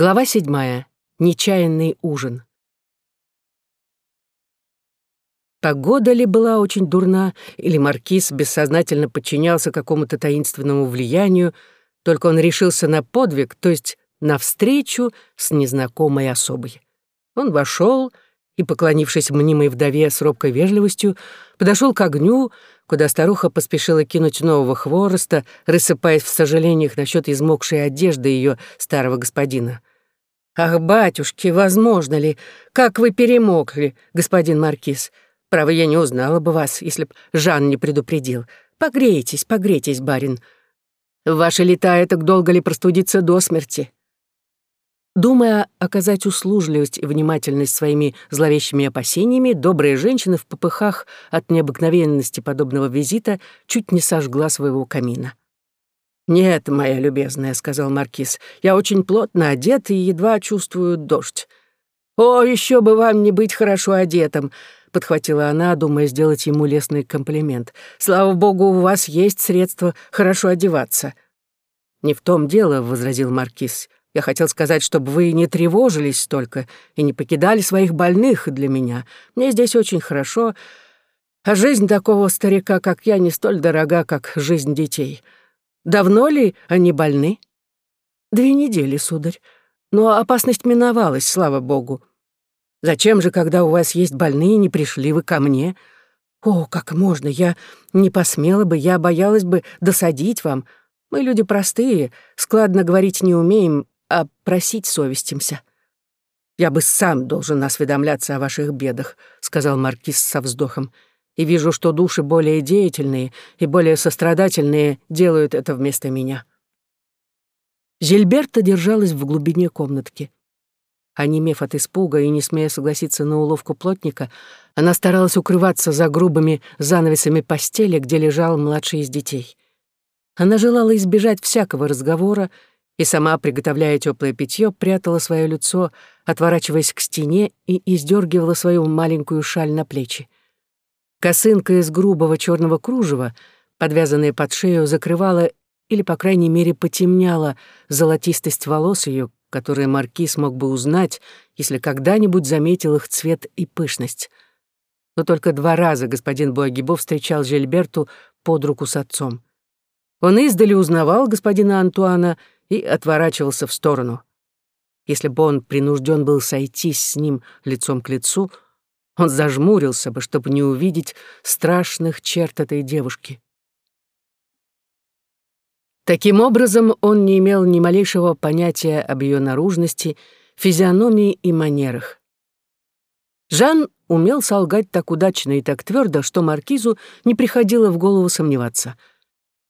Глава седьмая. Нечаянный ужин. Погода ли была очень дурна, или маркиз бессознательно подчинялся какому-то таинственному влиянию, только он решился на подвиг, то есть на встречу с незнакомой особой. Он вошел и, поклонившись мнимой вдове с робкой вежливостью, подошел к огню, куда старуха поспешила кинуть нового хвороста, рассыпаясь в сожалениях насчет измокшей одежды ее старого господина. «Ах, батюшки, возможно ли? Как вы перемокли, господин Маркиз? Право, я не узнала бы вас, если б Жан не предупредил. Погрейтесь, погрейтесь, барин. Ваши лета это долго ли простудиться до смерти?» Думая оказать услужливость и внимательность своими зловещими опасениями, добрая женщина в попыхах от необыкновенности подобного визита чуть не сожгла своего камина. «Нет, моя любезная», — сказал Маркиз, — «я очень плотно одет и едва чувствую дождь». «О, еще бы вам не быть хорошо одетым», — подхватила она, думая сделать ему лестный комплимент. «Слава богу, у вас есть средства хорошо одеваться». «Не в том дело», — возразил Маркиз. Я хотел сказать, чтобы вы не тревожились столько и не покидали своих больных для меня. Мне здесь очень хорошо, а жизнь такого старика, как я, не столь дорога, как жизнь детей. Давно ли они больны? Две недели, сударь. Но опасность миновалась, слава богу. Зачем же, когда у вас есть больные, не пришли вы ко мне? О, как можно, я не посмела бы, я боялась бы досадить вам. Мы люди простые, складно говорить не умеем, а просить совестимся. «Я бы сам должен осведомляться о ваших бедах», — сказал Маркиз со вздохом. «И вижу, что души более деятельные и более сострадательные делают это вместо меня». Жильберта держалась в глубине комнатки. Онемев от испуга и не смея согласиться на уловку плотника, она старалась укрываться за грубыми занавесами постели, где лежал младший из детей. Она желала избежать всякого разговора и сама, приготовляя теплое питье, прятала свое лицо, отворачиваясь к стене и издергивала свою маленькую шаль на плечи. Косынка из грубого черного кружева, подвязанная под шею, закрывала или, по крайней мере, потемняла золотистость волос ее, которые маркиз мог бы узнать, если когда-нибудь заметил их цвет и пышность. Но только два раза господин Буагибо встречал Жильберту под руку с отцом. Он издали узнавал господина Антуана и отворачивался в сторону. Если бы он принужден был сойтись с ним лицом к лицу, он зажмурился бы, чтобы не увидеть страшных черт этой девушки. Таким образом, он не имел ни малейшего понятия об ее наружности, физиономии и манерах. Жан умел солгать так удачно и так твердо, что маркизу не приходило в голову сомневаться —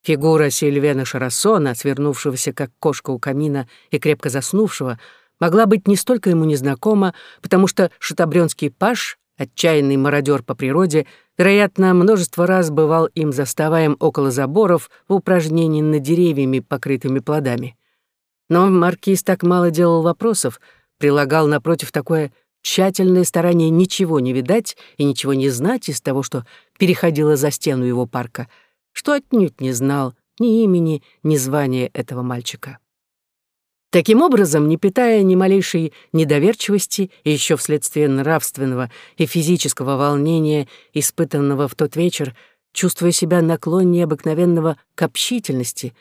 Фигура Сильвена Шарасона, свернувшегося как кошка у камина и крепко заснувшего, могла быть не столько ему незнакома, потому что шатабрёнский паш, отчаянный мародер по природе, вероятно, множество раз бывал им заставаем около заборов в упражнении над деревьями, покрытыми плодами. Но маркиз так мало делал вопросов, прилагал напротив такое тщательное старание ничего не видать и ничего не знать из того, что переходило за стену его парка — что отнюдь не знал ни имени, ни звания этого мальчика. Таким образом, не питая ни малейшей недоверчивости и еще вследствие нравственного и физического волнения, испытанного в тот вечер, чувствуя себя наклоннее обыкновенного к общительности,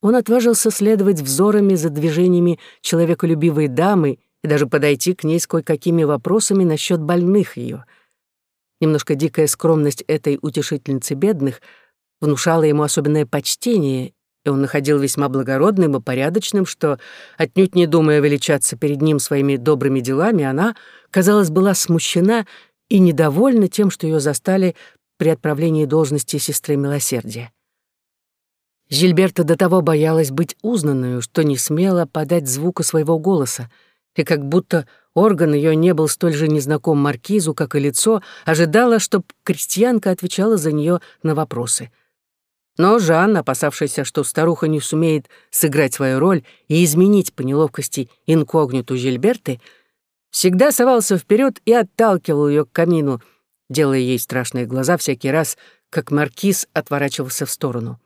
он отважился следовать взорами за движениями человеколюбивой дамы и даже подойти к ней с кое-какими вопросами насчет больных ее. Немножко дикая скромность этой утешительницы бедных — внушало ему особенное почтение, и он находил весьма благородным и порядочным, что, отнюдь не думая величаться перед ним своими добрыми делами, она, казалось, была смущена и недовольна тем, что ее застали при отправлении должности сестры милосердия. Жильберта до того боялась быть узнанную, что не смела подать звука своего голоса, и как будто орган ее не был столь же незнаком маркизу, как и лицо, ожидала, чтоб крестьянка отвечала за нее на вопросы — но Жан, опасавшийся, что старуха не сумеет сыграть свою роль и изменить по неловкости инкогниту Жильберты, всегда совался вперед и отталкивал ее к камину, делая ей страшные глаза всякий раз, как маркиз отворачивался в сторону.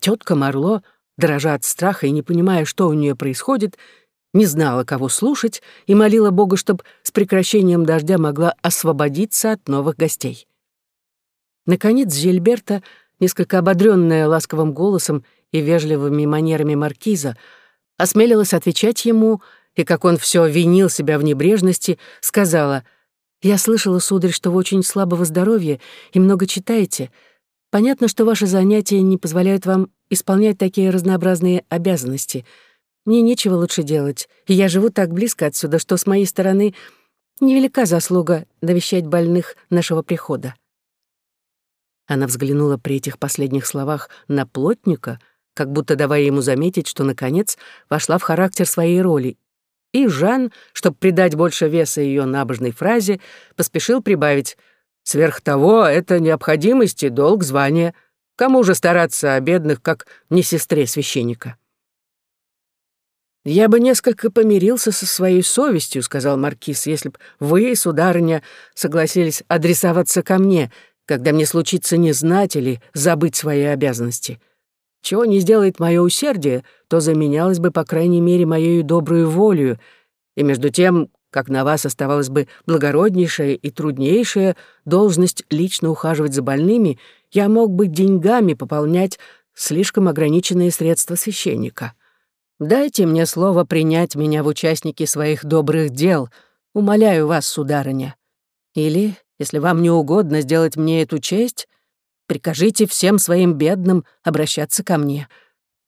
Тетка Марло, дрожа от страха и не понимая, что у нее происходит, не знала, кого слушать, и молила Бога, чтобы с прекращением дождя могла освободиться от новых гостей. Наконец Жильберта, несколько ободренная ласковым голосом и вежливыми манерами маркиза, осмелилась отвечать ему, и, как он все винил себя в небрежности, сказала, «Я слышала, сударь, что вы очень слабого здоровья и много читаете. Понятно, что ваши занятия не позволяют вам исполнять такие разнообразные обязанности. Мне нечего лучше делать, и я живу так близко отсюда, что с моей стороны невелика заслуга навещать больных нашего прихода». Она взглянула при этих последних словах на плотника, как будто давая ему заметить, что, наконец, вошла в характер своей роли. И Жан, чтобы придать больше веса ее набожной фразе, поспешил прибавить «Сверх того, это необходимость и долг звания. Кому же стараться о бедных, как не сестре священника?» «Я бы несколько помирился со своей совестью», — сказал Маркиз, «если б вы, сударыня, согласились адресоваться ко мне, когда мне случится не знать или забыть свои обязанности. Чего не сделает мое усердие, то заменялось бы, по крайней мере, моею добрую волю, и между тем, как на вас оставалась бы благороднейшая и труднейшая должность лично ухаживать за больными, я мог бы деньгами пополнять слишком ограниченные средства священника. Дайте мне слово принять меня в участники своих добрых дел, умоляю вас, сударыня. Или, если вам не угодно сделать мне эту честь, прикажите всем своим бедным обращаться ко мне.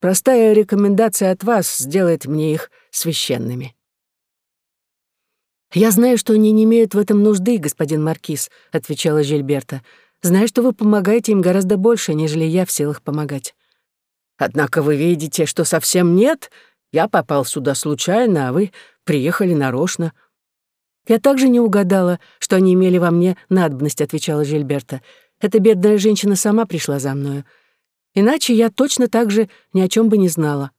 Простая рекомендация от вас сделает мне их священными». «Я знаю, что они не имеют в этом нужды, господин Маркиз», — отвечала Жильберта. «Знаю, что вы помогаете им гораздо больше, нежели я в силах помогать». «Однако вы видите, что совсем нет. Я попал сюда случайно, а вы приехали нарочно. «Я также не угадала, что они имели во мне надобность», — отвечала Жильберта. «Эта бедная женщина сама пришла за мною. Иначе я точно так же ни о чем бы не знала».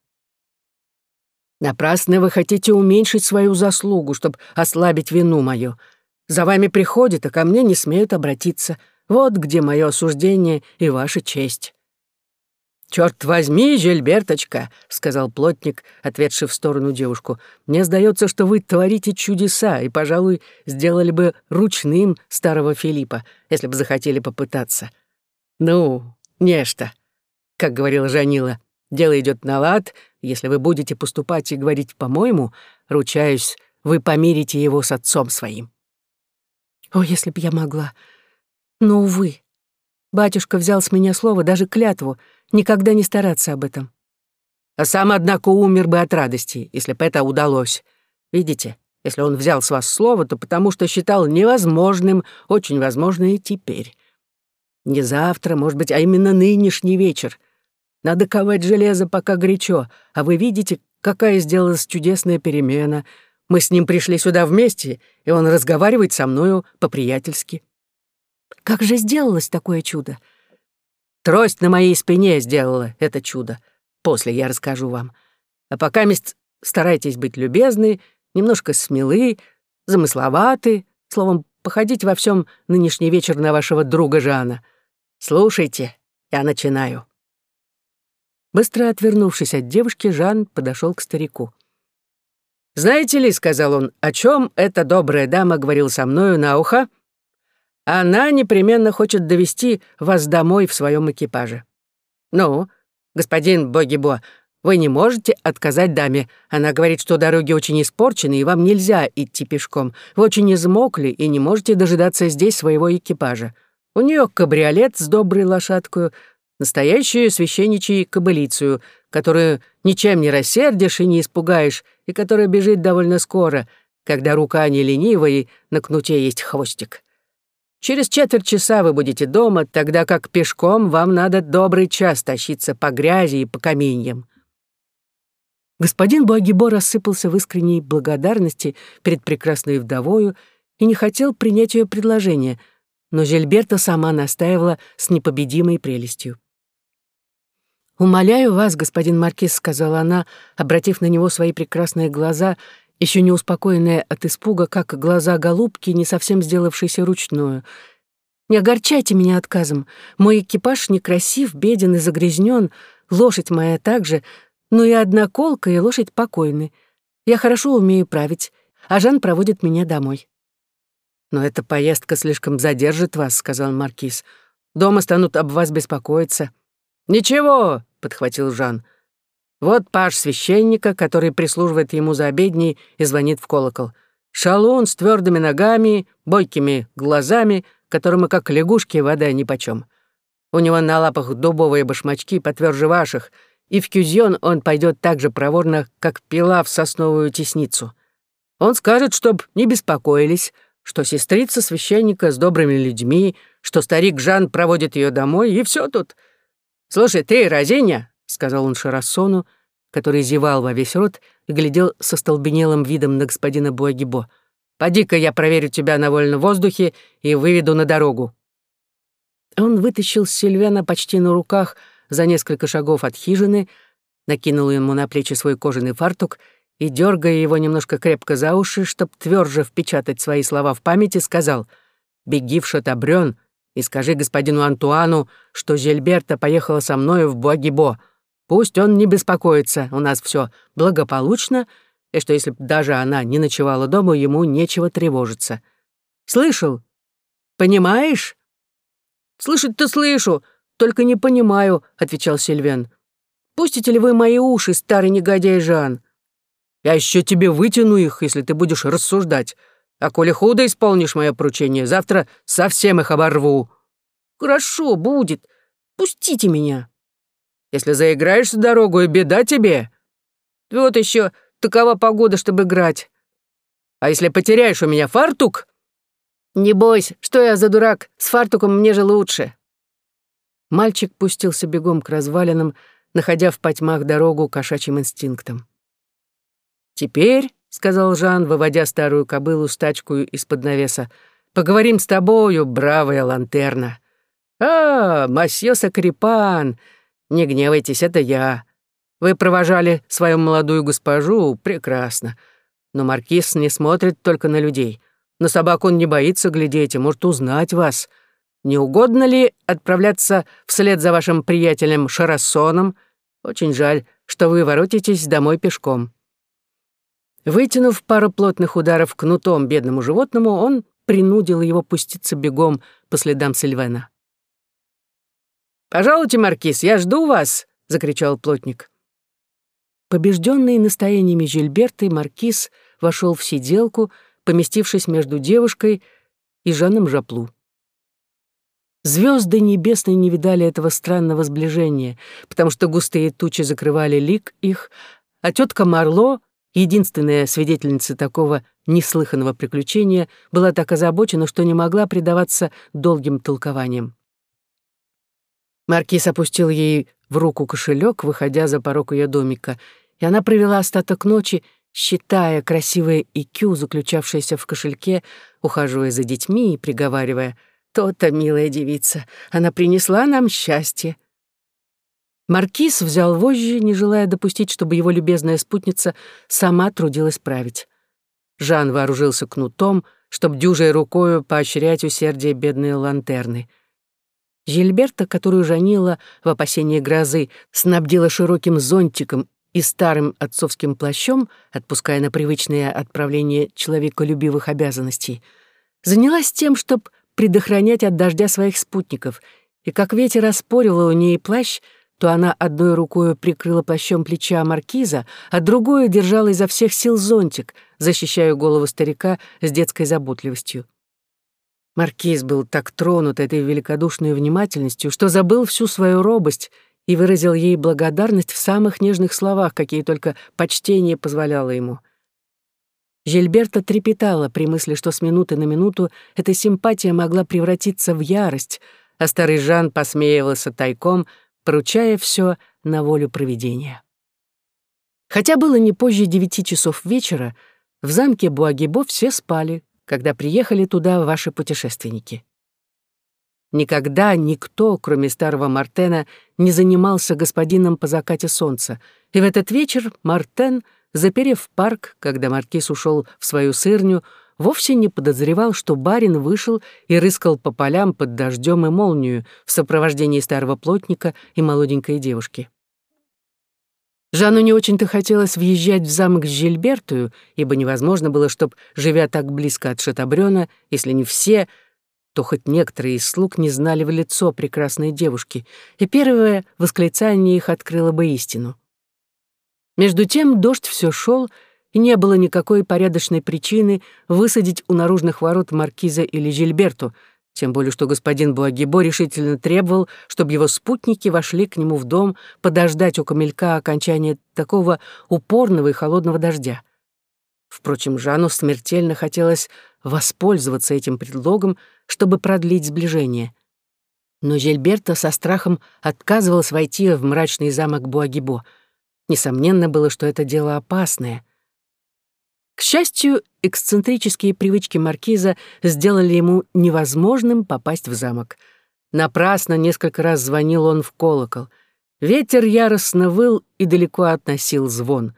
«Напрасно вы хотите уменьшить свою заслугу, чтобы ослабить вину мою. За вами приходят, а ко мне не смеют обратиться. Вот где мое осуждение и ваша честь». «Черт возьми, Жильберточка», — сказал плотник, ответший в сторону девушку, «мне сдается, что вы творите чудеса и, пожалуй, сделали бы ручным старого Филиппа, если бы захотели попытаться». «Ну, нечто», — как говорила Жанила, «дело идет на лад, если вы будете поступать и говорить «по-моему», ручаюсь, вы помирите его с отцом своим». «О, если б я могла! Но, увы, батюшка взял с меня слово, даже клятву — никогда не стараться об этом. А сам, однако, умер бы от радости, если бы это удалось. Видите, если он взял с вас слово, то потому что считал невозможным, очень возможно и теперь. Не завтра, может быть, а именно нынешний вечер. Надо ковать железо, пока горячо, а вы видите, какая сделалась чудесная перемена. Мы с ним пришли сюда вместе, и он разговаривает со мною по-приятельски. Как же сделалось такое чудо? Трость на моей спине сделала это чудо. После я расскажу вам. А пока мест старайтесь быть любезны, немножко смелы, замысловаты, словом, походить во всем нынешний вечер на вашего друга Жана. Слушайте, я начинаю». Быстро отвернувшись от девушки, Жан подошел к старику. «Знаете ли, — сказал он, — о чем эта добрая дама говорила со мною на ухо? Она непременно хочет довести вас домой в своем экипаже. Ну, господин Богибо, вы не можете отказать даме. Она говорит, что дороги очень испорчены, и вам нельзя идти пешком. Вы очень измокли и не можете дожидаться здесь своего экипажа. У нее кабриолет с доброй лошадкою, настоящую священничью кобылицию, которую ничем не рассердишь и не испугаешь, и которая бежит довольно скоро, когда рука не ленива и на кнуте есть хвостик. Через четверть часа вы будете дома, тогда как пешком вам надо добрый час тащиться по грязи и по каменьям». Господин Буагибо рассыпался в искренней благодарности перед прекрасной вдовою и не хотел принять ее предложение, но Жильберта сама настаивала с непобедимой прелестью. «Умоляю вас, господин Маркиз», — сказала она, обратив на него свои прекрасные глаза еще не успокоенная от испуга, как глаза голубки, не совсем сделавшейся ручную. «Не огорчайте меня отказом. Мой экипаж некрасив, беден и загрязнен, лошадь моя также, но и одна колка, и лошадь покойны. Я хорошо умею править, а Жан проводит меня домой». «Но эта поездка слишком задержит вас», — сказал Маркиз. «Дома станут об вас беспокоиться». «Ничего», — подхватил Жан. «Вот паш священника, который прислуживает ему за обедней и звонит в колокол. Шалун с твердыми ногами, бойкими глазами, которому, как лягушки, вода нипочем. У него на лапах дубовые башмачки потверже ваших, и в кюзьон он пойдет так же проворно, как пила в сосновую тесницу. Он скажет, чтоб не беспокоились, что сестрица священника с добрыми людьми, что старик Жан проводит ее домой, и все тут. «Слушай, ты, Розиня», — сказал он Шарасону, который зевал во весь рот и глядел со столбенелым видом на господина Буагибо, «поди-ка я проверю тебя на вольном воздухе и выведу на дорогу». Он вытащил Сильвяна почти на руках за несколько шагов от хижины, накинул ему на плечи свой кожаный фартук и, дергая его немножко крепко за уши, чтоб тверже впечатать свои слова в памяти, сказал «Беги в Шатабрён и скажи господину Антуану, что Жильберта поехала со мною в Буагибо. Пусть он не беспокоится, у нас все благополучно, и что если б даже она не ночевала дома, ему нечего тревожиться. Слышал? Понимаешь?» «Слышать-то слышу, только не понимаю», — отвечал Сильвен. «Пустите ли вы мои уши, старый негодяй Жан? Я еще тебе вытяну их, если ты будешь рассуждать. А коли худо исполнишь мое поручение, завтра совсем их оборву». «Хорошо, будет. Пустите меня». «Если заиграешься дорогу, и беда тебе». «Вот еще такова погода, чтобы играть». «А если потеряешь у меня фартук?» «Не бойся, что я за дурак, с фартуком мне же лучше». Мальчик пустился бегом к развалинам, находя в потьмах дорогу кошачьим инстинктом. «Теперь», — сказал Жан, выводя старую кобылу с тачкую из-под навеса, «поговорим с тобою, бравая лантерна». «А, масье Сакрипан, не гневайтесь, это я. Вы провожали свою молодую госпожу, прекрасно. Но маркиз не смотрит только на людей. На собак он не боится глядеть и может узнать вас. Не угодно ли отправляться вслед за вашим приятелем Шарассоном? Очень жаль, что вы воротитесь домой пешком». Вытянув пару плотных ударов кнутом бедному животному, он принудил его пуститься бегом по следам Сильвена. «Пожалуйте, маркиз, я жду вас!» — закричал плотник. Побежденный настояниями Жильберты, маркиз вошел в сиделку, поместившись между девушкой и Жаном Жаплу. Звезды небесные не видали этого странного сближения, потому что густые тучи закрывали лик их, а тетка Марло, единственная свидетельница такого неслыханного приключения, была так озабочена, что не могла предаваться долгим толкованиям. Маркиз опустил ей в руку кошелек, выходя за порог ее домика, и она провела остаток ночи, считая красивое икю, заключавшееся в кошельке, ухаживая за детьми и приговаривая «То-то, милая девица, она принесла нам счастье». Маркиз взял вожжи, не желая допустить, чтобы его любезная спутница сама трудилась править. Жан вооружился кнутом, чтоб дюжей рукою поощрять усердие бедной лантерны. Жильберта, которую Жанила в опасении грозы снабдила широким зонтиком и старым отцовским плащом, отпуская на привычное отправление человеколюбивых обязанностей, занялась тем, чтобы предохранять от дождя своих спутников, и как ветер оспоривал у ней плащ, то она одной рукой прикрыла плащом плеча маркиза, а другой держала изо всех сил зонтик, защищая голову старика с детской заботливостью. Маркиз был так тронут этой великодушной внимательностью, что забыл всю свою робость — и выразил ей благодарность в самых нежных словах, какие только почтение позволяло ему. Жильберта трепетала при мысли, что с минуты на минуту эта симпатия могла превратиться в ярость, а старый Жан посмеивался тайком, поручая все на волю провидения. Хотя было не позже девяти часов вечера, в замке Буагибо все спали, когда приехали туда ваши путешественники. Никогда никто, кроме старого Мартена, не занимался господином по закате солнца, и в этот вечер Мартен, заперев парк, когда маркиз ушел в свою сырню, вовсе не подозревал, что барин вышел и рыскал по полям под дождем и молнию в сопровождении старого плотника и молоденькой девушки. Жанну не очень-то хотелось въезжать в замок с Жильбертую, ибо невозможно было, чтоб, живя так близко от Шатабрёна, если не все, то хоть некоторые из слуг не знали в лицо прекрасной девушки, и первое восклицание их открыло бы истину. Между тем дождь все шел, и не было никакой порядочной причины высадить у наружных ворот маркиза или Жильберту, тем более что господин Буагибо решительно требовал, чтобы его спутники вошли к нему в дом подождать у камелька окончания такого упорного и холодного дождя. Впрочем, Жану смертельно хотелось воспользоваться этим предлогом, чтобы продлить сближение. Но Жильберта со страхом отказывалась войти в мрачный замок Буагибо. Несомненно было, что это дело опасное. К счастью, эксцентрические привычки маркиза сделали ему невозможным попасть в замок. Напрасно несколько раз звонил он в колокол. Ветер яростно выл и далеко относил звон.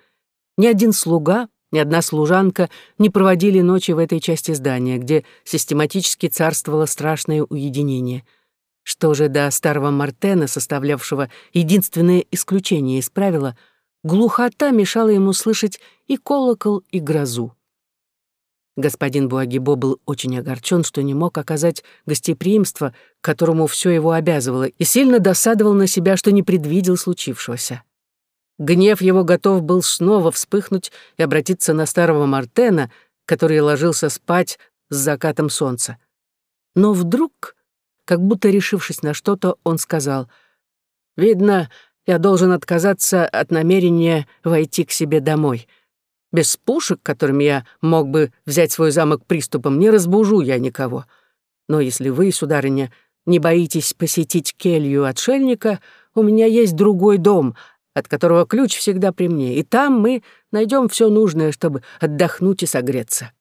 Ни один слуга, ни одна служанка не проводили ночи в этой части здания, где систематически царствовало страшное уединение. Что же до старого Мартена, составлявшего единственное исключение из правила — Глухота мешала ему слышать и колокол, и грозу. Господин Буагибо был очень огорчен, что не мог оказать гостеприимство, которому все его обязывало, и сильно досадовал на себя, что не предвидел случившегося. Гнев его готов был снова вспыхнуть и обратиться на старого Мартена, который ложился спать с закатом солнца. Но вдруг, как будто решившись на что-то, он сказал, «Видно, я должен отказаться от намерения войти к себе домой. Без пушек, которыми я мог бы взять свой замок приступом, не разбужу я никого. Но если вы, сударыня, не боитесь посетить келью отшельника, у меня есть другой дом, от которого ключ всегда при мне, и там мы найдем все нужное, чтобы отдохнуть и согреться».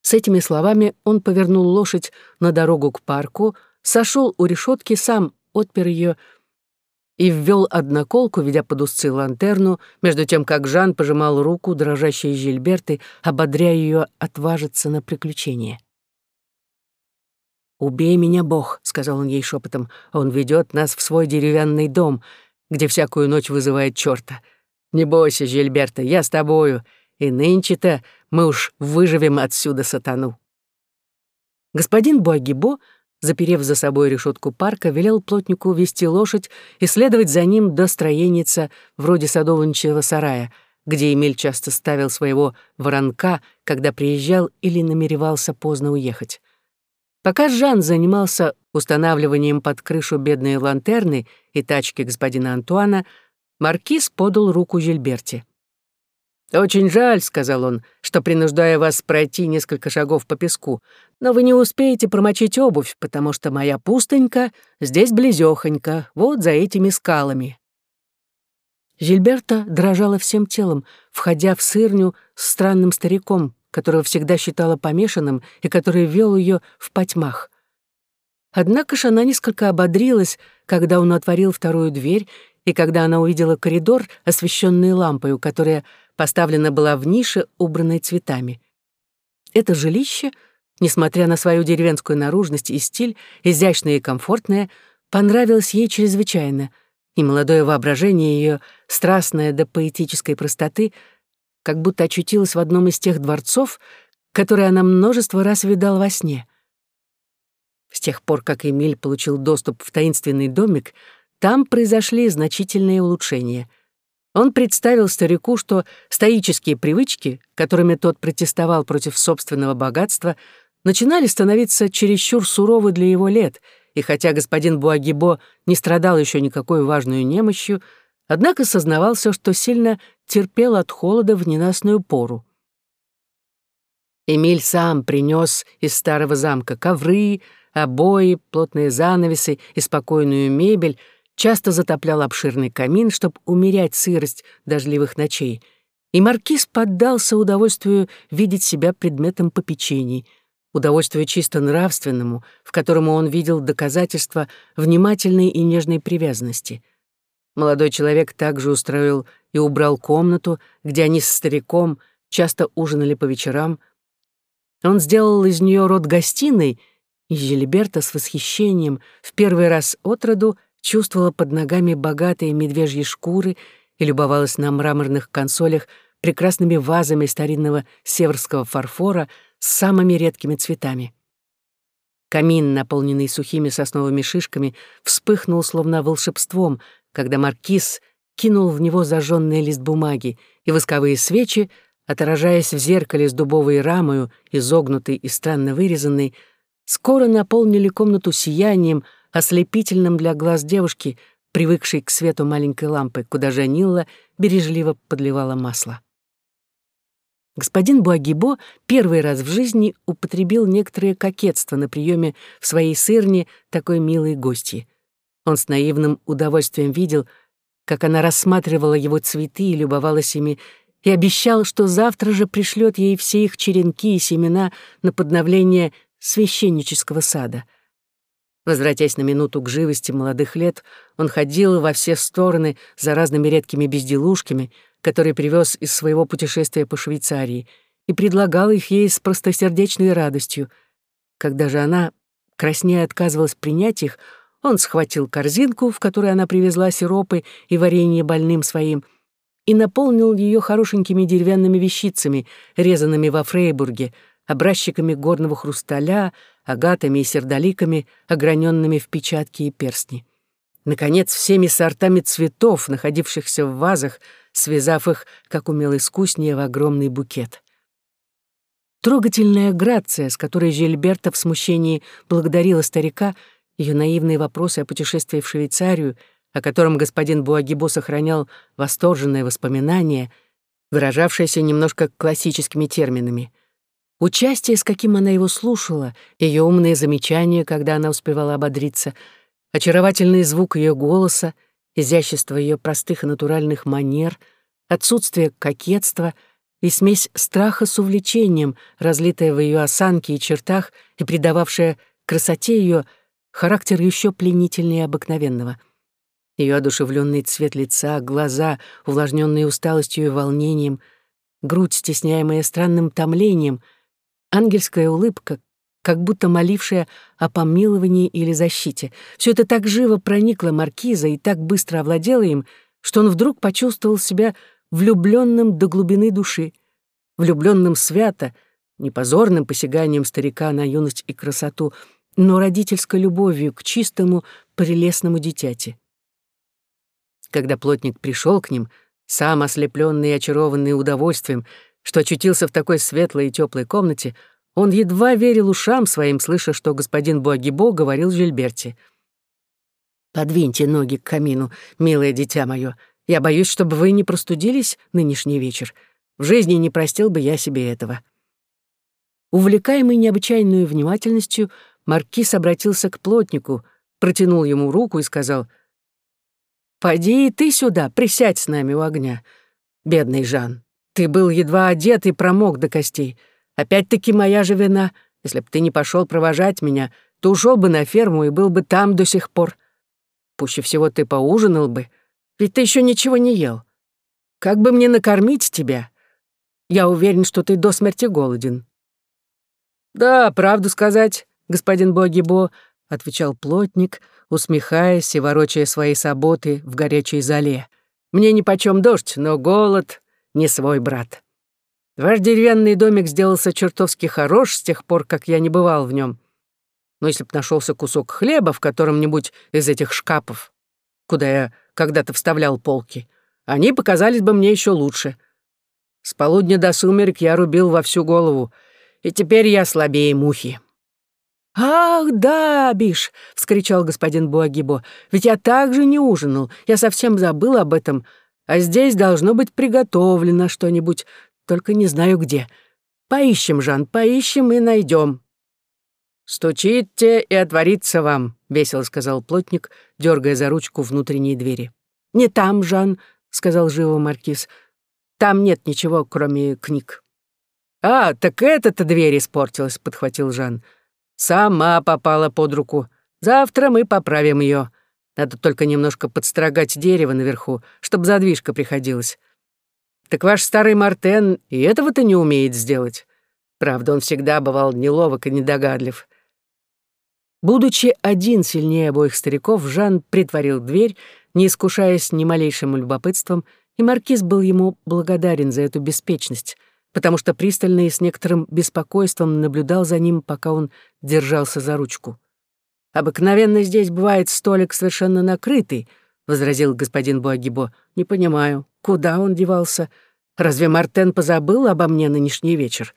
С этими словами он повернул лошадь на дорогу к парку, сошел у решетки, сам отпер ее, и ввел одноколку, ведя под узцы лантерну, между тем, как Жан пожимал руку дрожащей Жильберты, ободряя ее отважиться на приключение. «Убей меня, Бог», — сказал он ей шепотом, — «он ведет нас в свой деревянный дом, где всякую ночь вызывает черта. Не бойся, Жильберта, я с тобою, и нынче-то мы уж выживем отсюда сатану». Господин Буагибо заперев за собой решетку парка, велел плотнику вести лошадь и следовать за ним до строеница вроде садовничьего сарая, где Эмиль часто ставил своего воронка, когда приезжал или намеревался поздно уехать. Пока Жан занимался устанавливанием под крышу бедной лантерны и тачки господина Антуана, маркиз подал руку Жильберте. «Очень жаль», — сказал он, — «что принуждаю вас пройти несколько шагов по песку, но вы не успеете промочить обувь, потому что моя пустынька здесь близёхонько, вот за этими скалами». Жильберта дрожала всем телом, входя в сырню с странным стариком, которого всегда считала помешанным и который вел ее в потьмах. Однако ж она несколько ободрилась, когда он отворил вторую дверь и когда она увидела коридор, освещенный лампой, которая поставлена была в нише, убранной цветами. Это жилище, несмотря на свою деревенскую наружность и стиль, изящное и комфортное, понравилось ей чрезвычайно, и молодое воображение ее, страстное до поэтической простоты, как будто очутилось в одном из тех дворцов, которые она множество раз видала во сне. С тех пор, как Эмиль получил доступ в таинственный домик, там произошли значительные улучшения — он представил старику, что стоические привычки, которыми тот протестовал против собственного богатства, начинали становиться чересчур суровы для его лет, и хотя господин Буагибо не страдал еще никакой важной немощью, однако сознавался, что сильно терпел от холода в ненастную пору. Эмиль сам принес из старого замка ковры, обои, плотные занавесы и спокойную мебель, часто затоплял обширный камин, чтобы умерять сырость дождливых ночей, и маркиз поддался удовольствию видеть себя предметом попечений, удовольствию чисто нравственному, в котором он видел доказательства внимательной и нежной привязанности. Молодой человек также устроил и убрал комнату, где они с стариком часто ужинали по вечерам. Он сделал из нее род гостиной, и Жильберта с восхищением в первый раз от роду чувствовала под ногами богатые медвежьи шкуры и любовалась на мраморных консолях прекрасными вазами старинного северского фарфора с самыми редкими цветами. Камин, наполненный сухими сосновыми шишками, вспыхнул словно волшебством, когда маркиз кинул в него зажженный лист бумаги, и восковые свечи, отражаясь в зеркале с дубовой рамою, изогнутой и странно вырезанной, скоро наполнили комнату сиянием, ослепительным для глаз девушки, привыкшей к свету маленькой лампы, куда Жанилла бережливо подливала масло. Господин Буагибо первый раз в жизни употребил некоторое кокетство на приеме в своей сырне такой милой гости. Он с наивным удовольствием видел, как она рассматривала его цветы и любовалась ими, и обещал, что завтра же пришлет ей все их черенки и семена на подновление священнического сада. Возвратясь на минуту к живости молодых лет, он ходил во все стороны за разными редкими безделушками, которые привез из своего путешествия по Швейцарии, и предлагал их ей с простосердечной радостью. Когда же она, краснея, отказывалась принять их, он схватил корзинку, в которой она привезла сиропы и варенье больным своим, и наполнил ее хорошенькими деревянными вещицами, резанными во Фрейбурге, образчиками горного хрусталя, агатами и сердоликами, ограненными в печатки и перстни. Наконец, всеми сортами цветов, находившихся в вазах, связав их, как умел искуснее, в огромный букет. Трогательная грация, с которой Жильберта в смущении благодарила старика, ее наивные вопросы о путешествии в Швейцарию, о котором господин Буагибо сохранял восторженное воспоминание, выражавшееся немножко классическими терминами. Участие, с каким она его слушала, ее умные замечания, когда она успевала ободриться, очаровательный звук ее голоса, изящество ее простых и натуральных манер, отсутствие кокетства и смесь страха с увлечением, разлитая в ее осанке и чертах и придававшая красоте ее характер еще пленительнее обыкновенного. Ее одушевленный цвет лица, глаза, увлажненные усталостью и волнением, грудь, стесняемая странным томлением, ангельская улыбка, как будто молившая о помиловании или защите. Все это так живо проникло маркиза и так быстро овладело им, что он вдруг почувствовал себя влюбленным до глубины души, влюбленным свято, непозорным посяганием старика на юность и красоту — но родительской любовью к чистому, прелестному дитяти. Когда плотник пришел к ним, сам ослепленный и очарованный удовольствием, что очутился в такой светлой и теплой комнате, он едва верил ушам своим, слыша, что господин Буагибо говорил Жильберте. «Подвиньте ноги к камину, милое дитя мое. Я боюсь, чтобы вы не простудились нынешний вечер. В жизни не простил бы я себе этого». Увлекаемый необычайной внимательностью, Маркиз обратился к плотнику, протянул ему руку и сказал, «Пойди и ты сюда, присядь с нами у огня. Бедный Жан, ты был едва одет и промок до костей. Опять-таки моя же вина. Если б ты не пошел провожать меня, то ушел бы на ферму и был бы там до сих пор. Пуще всего ты поужинал бы, ведь ты еще ничего не ел. Как бы мне накормить тебя? Я уверен, что ты до смерти голоден». «Да, правду сказать, господин Богибо», — отвечал плотник, усмехаясь и ворочая свои соботы в горячей зале. «Мне нипочем дождь, но голод — не свой брат. Ваш деревянный домик сделался чертовски хорош с тех пор, как я не бывал в нем. Но если б нашелся кусок хлеба в котором-нибудь из этих шкафов, куда я когда-то вставлял полки, они показались бы мне еще лучше. С полудня до сумерек я рубил во всю голову, и теперь я слабее мухи». «Ах, да, Биш!» — вскричал господин Буагибо. «Ведь я также не ужинал. Я совсем забыл об этом. А здесь должно быть приготовлено что-нибудь, только не знаю где. Поищем, Жан, поищем и найдем». «Стучите, и отворится вам», — весело сказал плотник, дергая за ручку внутренней двери. «Не там, Жан», — сказал живо маркиз. «Там нет ничего, кроме книг». «А, так эта-то дверь испортилась», — подхватил Жан. Сама попала под руку. Завтра мы поправим ее. Надо только немножко подстрогать дерево наверху, чтобы задвижка приходилась. Так ваш старый Мартен и этого-то не умеет сделать. Правда, он всегда бывал неловок и недогадлив. Будучи один сильнее обоих стариков, Жан притворил дверь, не искушаясь ни малейшим любопытством, И маркиз был ему благодарен за эту беспечность, потому что пристально и с некоторым беспокойством наблюдал за ним, пока он держался за ручку. «Обыкновенно здесь бывает столик совершенно накрытый», — возразил господин Буагибо. «Не понимаю, куда он девался? Разве Мартен позабыл обо мне нынешний вечер?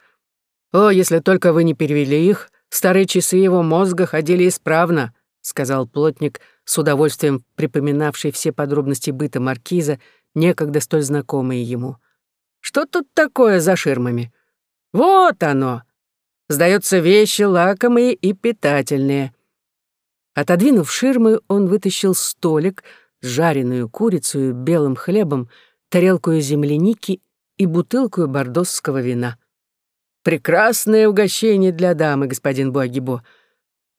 О, если только вы не перевели их, старые часы его мозга ходили исправно», — сказал плотник, с удовольствием припоминавший все подробности быта маркиза, некогда столь знакомые ему. «Что тут такое за ширмами? Вот оно! Сдается вещи лакомые и питательные». Отодвинув ширмы, он вытащил столик, жареную курицу, белым хлебом, тарелку земляники и бутылку бордосского вина. «Прекрасное угощение для дамы, господин Буагибо.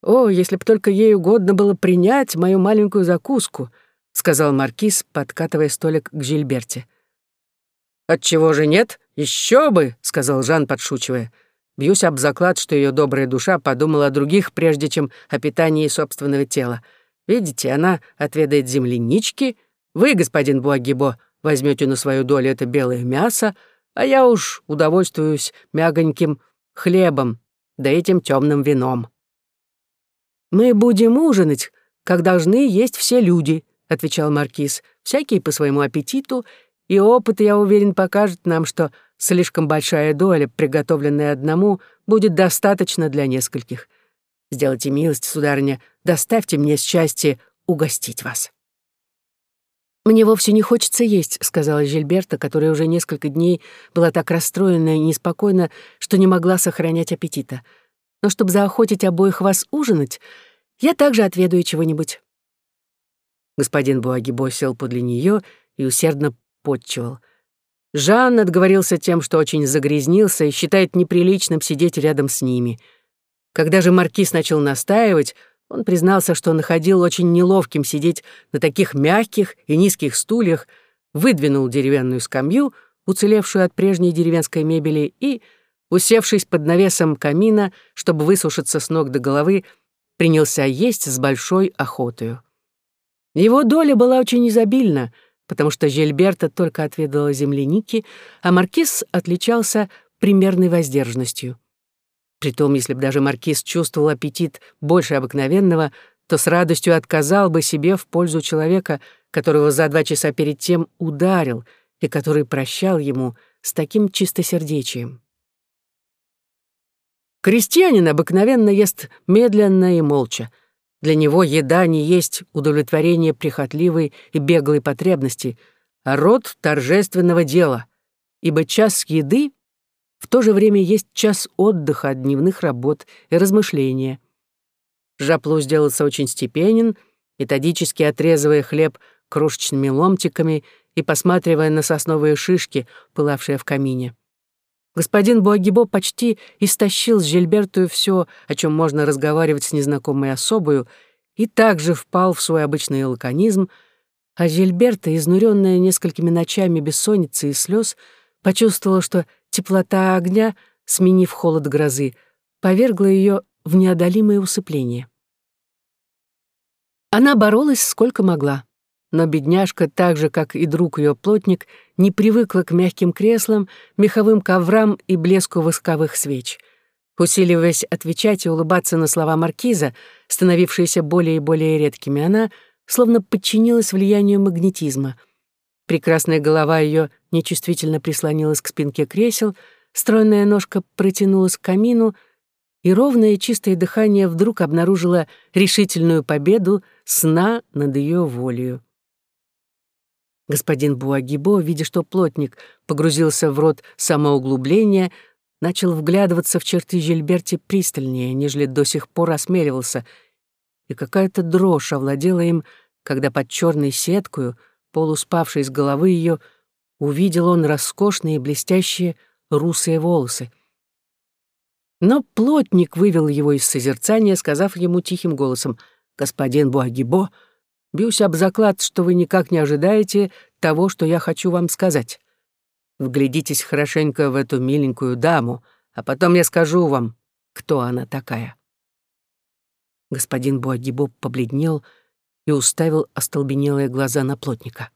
О, если б только ей угодно было принять мою маленькую закуску», — сказал маркиз, подкатывая столик к Жильберте. «Отчего же нет? Еще бы!» — сказал Жан, подшучивая. Бьюсь об заклад, что ее добрая душа подумала о других, прежде чем о питании собственного тела. Видите, она отведает землянички, вы, господин Буагибо, возьмете на свою долю это белое мясо, а я уж удовольствуюсь мягоньким хлебом, да этим темным вином. «Мы будем ужинать, как должны есть все люди», — отвечал маркиз, «всякий по своему аппетиту, и опыт, я уверен, покажет нам, что Слишком большая доля, приготовленная одному, будет достаточно для нескольких. Сделайте милость, сударыня, доставьте мне счастье угостить вас». «Мне вовсе не хочется есть», — сказала Жильберта, которая уже несколько дней была так расстроена и неспокойна, что не могла сохранять аппетита. «Но чтобы заохотить обоих вас ужинать, я также отведаю чего-нибудь». Господин Буагибо сел подле нее и усердно подчевал — Жан отговорился тем, что очень загрязнился и считает неприличным сидеть рядом с ними. Когда же маркиз начал настаивать, он признался, что находил очень неловким сидеть на таких мягких и низких стульях, выдвинул деревянную скамью, уцелевшую от прежней деревенской мебели, и, усевшись под навесом камина, чтобы высушиться с ног до головы, принялся есть с большой охотою. Его доля была очень изобильна — потому что Жильберта только отведала земляники, а маркиз отличался примерной воздержанностью. Притом, если бы даже маркиз чувствовал аппетит больше обыкновенного, то с радостью отказал бы себе в пользу человека, которого за два часа перед тем ударил и который прощал ему с таким чистосердечием. Крестьянин обыкновенно ест медленно и молча, для него еда не есть удовлетворение прихотливой и беглой потребности, а род торжественного дела, ибо час еды в то же время есть час отдыха от дневных работ и размышления. Жаплу сделался очень степенен, методически отрезывая хлеб крошечными ломтиками и посматривая на сосновые шишки, пылавшие в камине. Господин Буагибо почти истощил с Жильбертою все, о чем можно разговаривать с незнакомой особою, и также впал в свой обычный лаконизм, а Жильберта, изнуренная несколькими ночами бессонницы и слез, почувствовала, что теплота огня, сменив холод грозы, повергла ее в неодолимое усыпление. Она боролась сколько могла. Но бедняжка, так же, как и друг ее плотник, не привыкла к мягким креслам, меховым коврам и блеску восковых свеч. Усиливаясь отвечать и улыбаться на слова маркиза, становившиеся более и более редкими, она словно подчинилась влиянию магнетизма. Прекрасная голова ее нечувствительно прислонилась к спинке кресел, стройная ножка протянулась к камину, и ровное чистое дыхание вдруг обнаружило решительную победу сна над ее волею. Господин Буагибо, видя, что плотник погрузился в рот самоуглубления, начал вглядываться в черты Жильберти пристальнее, нежели до сих пор осмеливался, и какая-то дрожь овладела им, когда под черной сеткою, полуспавшей с головы ее, увидел он роскошные блестящие русые волосы. Но плотник вывел его из созерцания, сказав ему тихим голосом, «Господин Буагибо, — Бьюсь об заклад, что вы никак не ожидаете того, что я хочу вам сказать. Вглядитесь хорошенько в эту миленькую даму, а потом я скажу вам, кто она такая». Господин Буагибоб побледнел и уставил остолбенелые глаза на плотника.